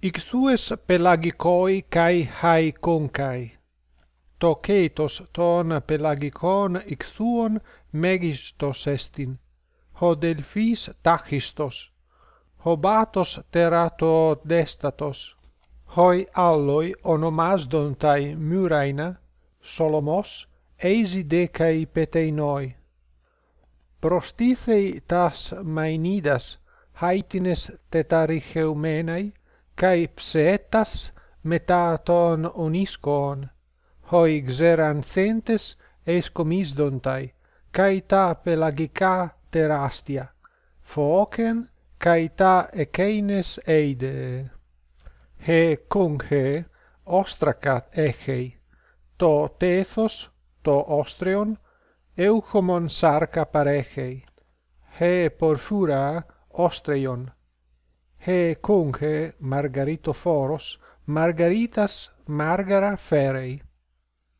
Ixues pelagicoi kai hai haicuncae. Tocetos ton pelagicon ixuon megistos estin. Ho delphis tachistos. Ho batos terato destatos. Hoi alloi onomasdontai muraina, solomos, eisi decai peteinoi. Prostithei tas mainidas, haitines tetaricheumenai, kai pseetas metaton oniskon hoi xeranthes es comisdontai kai ta pelagica terastia phoken kai ta ekeines eide. He conche ostracat echei to tethos to ostreon euchomon sarca parechei. He porphura ostreion he conche Margarito foros, Margaritas Margara ferei.